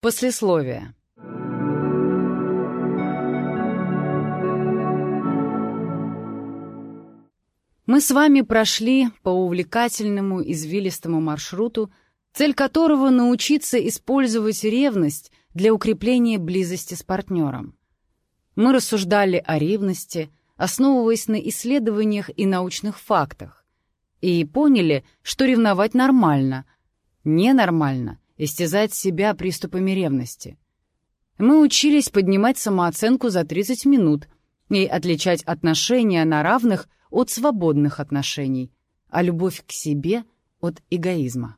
Послесловие. Мы с вами прошли по увлекательному извилистому маршруту, цель которого — научиться использовать ревность для укрепления близости с партнером. Мы рассуждали о ревности, основываясь на исследованиях и научных фактах, и поняли, что ревновать нормально, ненормально истязать себя приступами ревности. Мы учились поднимать самооценку за 30 минут и отличать отношения на равных от свободных отношений, а любовь к себе — от эгоизма.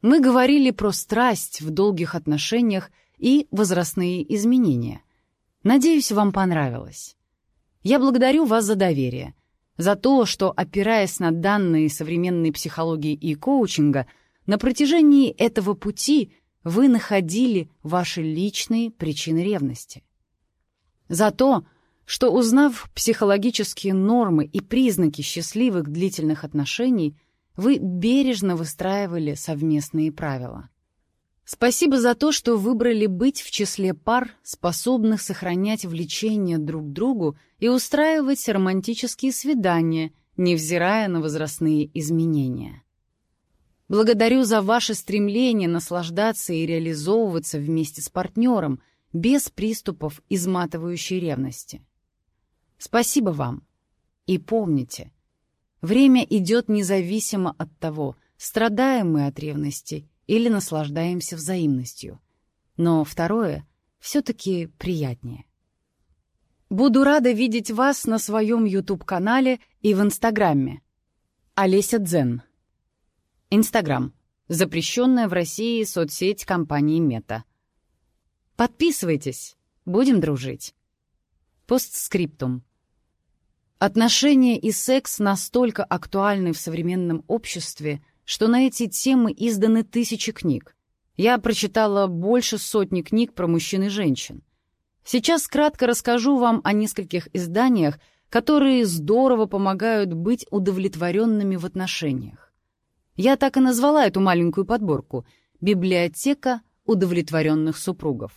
Мы говорили про страсть в долгих отношениях и возрастные изменения. Надеюсь, вам понравилось. Я благодарю вас за доверие, за то, что, опираясь на данные современной психологии и коучинга, на протяжении этого пути вы находили ваши личные причины ревности. За то, что, узнав психологические нормы и признаки счастливых длительных отношений, вы бережно выстраивали совместные правила. Спасибо за то, что выбрали быть в числе пар, способных сохранять влечение друг к другу и устраивать романтические свидания, невзирая на возрастные изменения. Благодарю за ваше стремление наслаждаться и реализовываться вместе с партнером без приступов изматывающей ревности. Спасибо вам. И помните, время идет независимо от того, страдаем мы от ревности или наслаждаемся взаимностью. Но второе все-таки приятнее. Буду рада видеть вас на своем YouTube-канале и в Инстаграме. Олеся Дзен. Инстаграм. Запрещенная в России соцсеть компании Мета. Подписывайтесь. Будем дружить. Постскриптум. Отношения и секс настолько актуальны в современном обществе, что на эти темы изданы тысячи книг. Я прочитала больше сотни книг про мужчин и женщин. Сейчас кратко расскажу вам о нескольких изданиях, которые здорово помогают быть удовлетворенными в отношениях. Я так и назвала эту маленькую подборку «Библиотека удовлетворенных супругов».